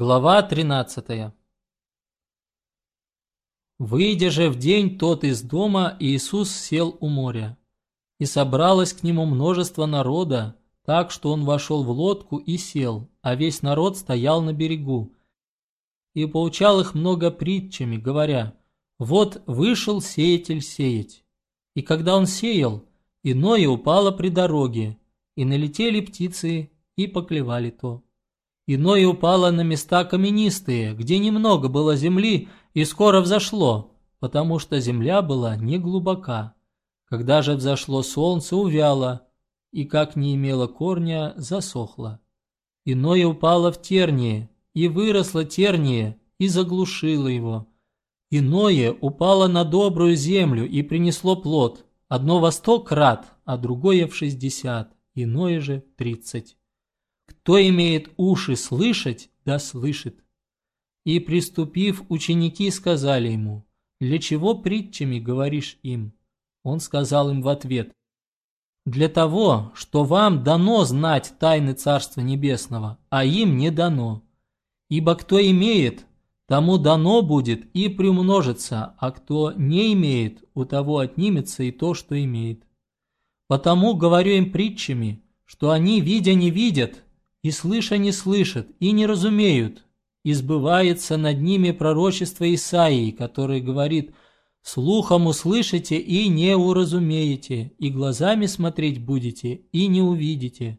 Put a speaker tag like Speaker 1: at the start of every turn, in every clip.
Speaker 1: Глава 13 Выйдя же в день тот из дома, Иисус сел у моря. И собралось к нему множество народа, так что он вошел в лодку и сел, а весь народ стоял на берегу. И поучал их много притчами, говоря, «Вот вышел сеятель сеять. И когда он сеял, иное упало при дороге, и налетели птицы, и поклевали то. Иное упало на места каменистые, где немного было земли, и скоро взошло, потому что земля была не глубока. Когда же взошло солнце, увяло, и, как не имело корня, засохло. Иное упало в терние, и выросло терние, и заглушило его. Иное упало на добрую землю и принесло плод, одно во сто крат, а другое в шестьдесят, иное же тридцать. Кто имеет уши слышать, да слышит. И приступив, ученики сказали ему, «Для чего притчами говоришь им?» Он сказал им в ответ, «Для того, что вам дано знать тайны Царства Небесного, а им не дано. Ибо кто имеет, тому дано будет и приумножится, а кто не имеет, у того отнимется и то, что имеет. Потому говорю им притчами, что они, видя, не видят, и слыша не слышат, и не разумеют, и сбывается над ними пророчество Исаии, который говорит «Слухом услышите и не уразумеете, и глазами смотреть будете и не увидите.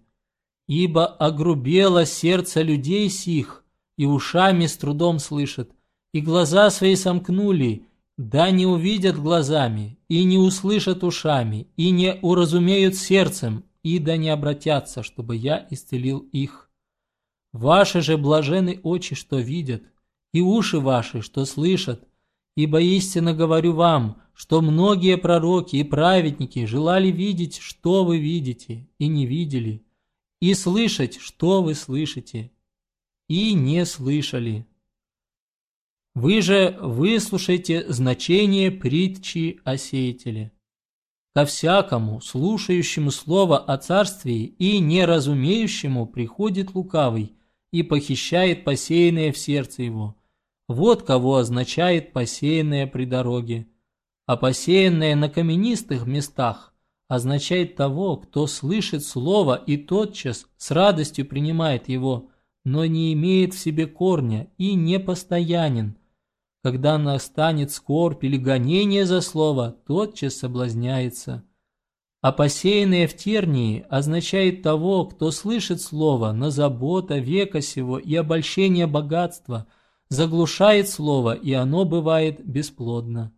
Speaker 1: Ибо огрубело сердце людей сих, и ушами с трудом слышат, и глаза свои сомкнули, да не увидят глазами, и не услышат ушами, и не уразумеют сердцем, и да не обратятся, чтобы я исцелил их. Ваши же блажены очи, что видят, и уши ваши, что слышат, ибо истинно говорю вам, что многие пророки и праведники желали видеть, что вы видите, и не видели, и слышать, что вы слышите, и не слышали. Вы же выслушайте значение притчи о сеятеле. Ко всякому, слушающему слово о царствии и неразумеющему приходит лукавый и похищает посеянное в сердце его. Вот кого означает посеянное при дороге. А посеянное на каменистых местах означает того, кто слышит слово и тотчас с радостью принимает его, но не имеет в себе корня и не постоянен, когда настанет скорбь или гонение за слово, тотчас соблазняется. А посеянное в тернии означает того, кто слышит слово, но забота века сего и обольщение богатства заглушает слово, и оно бывает бесплодно.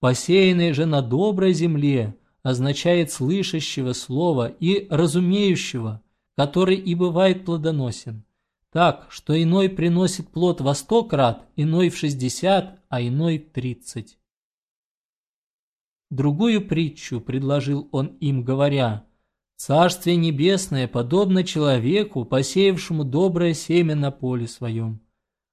Speaker 1: Посеянное же на доброй земле означает слышащего слова и разумеющего, который и бывает плодоносен так, что иной приносит плод во сто крат, иной в шестьдесят, а иной тридцать. Другую притчу предложил он им, говоря, «Царствие небесное подобно человеку, посеявшему доброе семя на поле своем.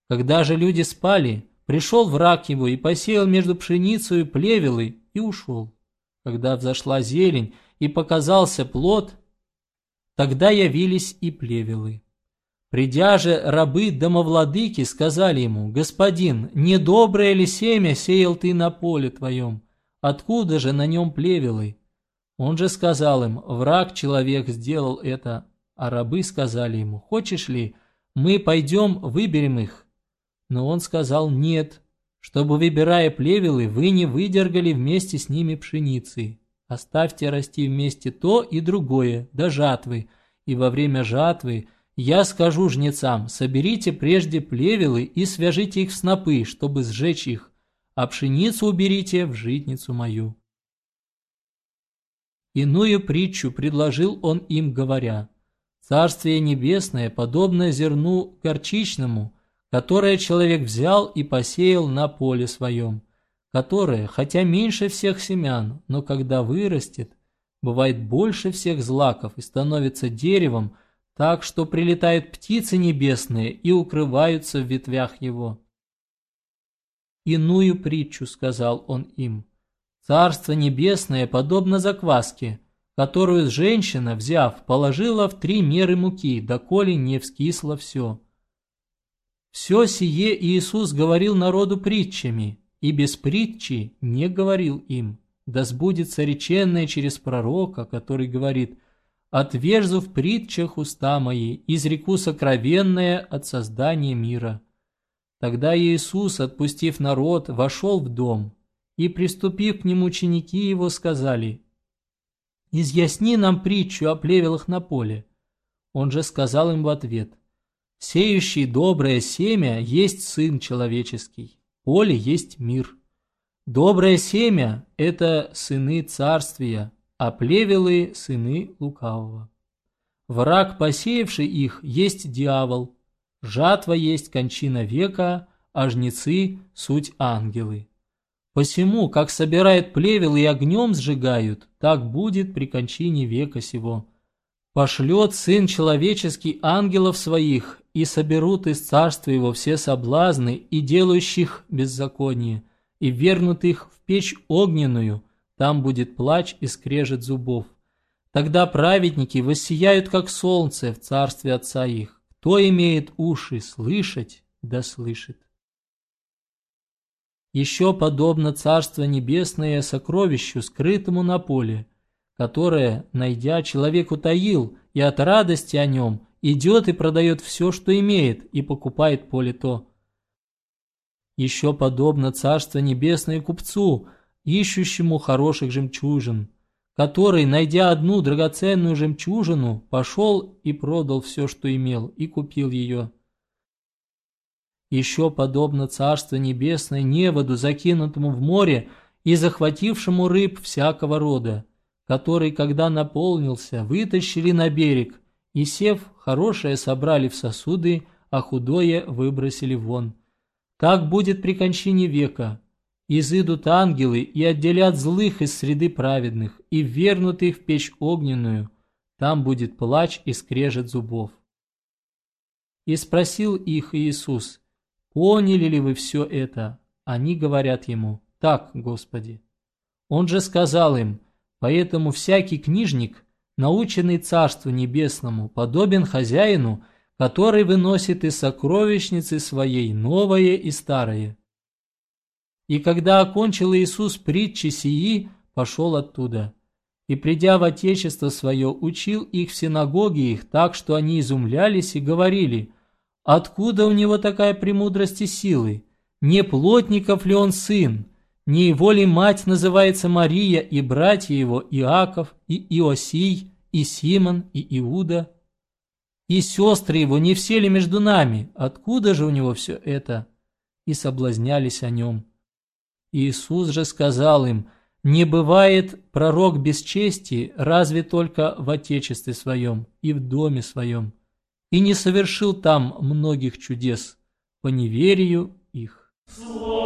Speaker 1: Когда же люди спали, пришел враг его и посеял между пшеницей и плевелой и ушел. Когда взошла зелень и показался плод, тогда явились и плевелы. Придя же рабы домовладыки сказали ему, «Господин, недоброе ли семя сеял ты на поле твоем? Откуда же на нем плевелы?» Он же сказал им, «Враг человек сделал это». А рабы сказали ему, «Хочешь ли, мы пойдем, выберем их?» Но он сказал, «Нет, чтобы, выбирая плевелы, вы не выдергали вместе с ними пшеницы. Оставьте расти вместе то и другое, до жатвы, и во время жатвы – я скажу жнецам, соберите прежде плевелы и свяжите их в снопы, чтобы сжечь их, а пшеницу уберите в житницу мою. Иную притчу предложил он им, говоря, «Царствие небесное подобно зерну горчичному, которое человек взял и посеял на поле своем, которое, хотя меньше всех семян, но когда вырастет, бывает больше всех злаков и становится деревом, так что прилетают птицы небесные и укрываются в ветвях его. Иную притчу сказал он им. Царство небесное подобно закваске, которую женщина, взяв, положила в три меры муки, доколе не вскисло все. Все сие Иисус говорил народу притчами, и без притчи не говорил им. Да сбудется реченное через пророка, который говорит «Отвержу в притчах уста мои, изреку сокровенное от создания мира». Тогда Иисус, отпустив народ, вошел в дом, и, приступив к нему ученики его, сказали «Изъясни нам притчу о плевелах на поле». Он же сказал им в ответ «Сеющий доброе семя есть Сын Человеческий, поле есть мир». Доброе семя – это сыны царствия, а плевелы – сыны лукавого. Враг, посеявший их, есть дьявол. Жатва есть кончина века, а жнецы – суть ангелы. Посему, как собирают плевел и огнем сжигают, так будет при кончине века сего. Пошлет Сын Человеческий ангелов своих, и соберут из царства его все соблазны и делающих беззаконие, и вернут их в печь огненную, там будет плач и скрежет зубов. Тогда праведники воссияют, как солнце в царстве Отца их. Кто имеет уши слышать, да слышит. Еще подобно Царство Небесное сокровищу, скрытому на поле, которое, найдя, человек утаил, и от радости о нем идет и продает все, что имеет, и покупает поле то. Еще подобно Царство Небесное купцу, ищущему хороших жемчужин, который, найдя одну драгоценную жемчужину, пошел и продал все, что имел, и купил ее. Еще подобно Царство Небесное неводу, закинутому в море и захватившему рыб всякого рода, который, когда наполнился, вытащили на берег, и, сев, хорошее собрали в сосуды, а худое выбросили вон. Так будет при кончине века. Изыдут ангелы и отделят злых из среды праведных, и вернут их в печь огненную. Там будет плач и скрежет зубов. И спросил их Иисус, «Поняли ли вы все это?» Они говорят ему, «Так, Господи». Он же сказал им, «Поэтому всякий книжник, наученный Царству Небесному, подобен хозяину, который выносит из сокровищницы своей новое и старое. И когда окончил Иисус притчи сии, пошел оттуда. И, придя в Отечество свое, учил их в синагоге их так, что они изумлялись и говорили, «Откуда у него такая премудрость и силы? Не плотников ли он сын? Не его ли мать называется Мария и братья его Иаков и Иосий и Симон и Иуда?» И сестры его не все ли между нами? Откуда же у него все это? И соблазнялись о нем. Иисус же сказал им, не бывает пророк без чести, разве только в отечестве своем и в доме своем, и не совершил там многих чудес по неверию их. Слово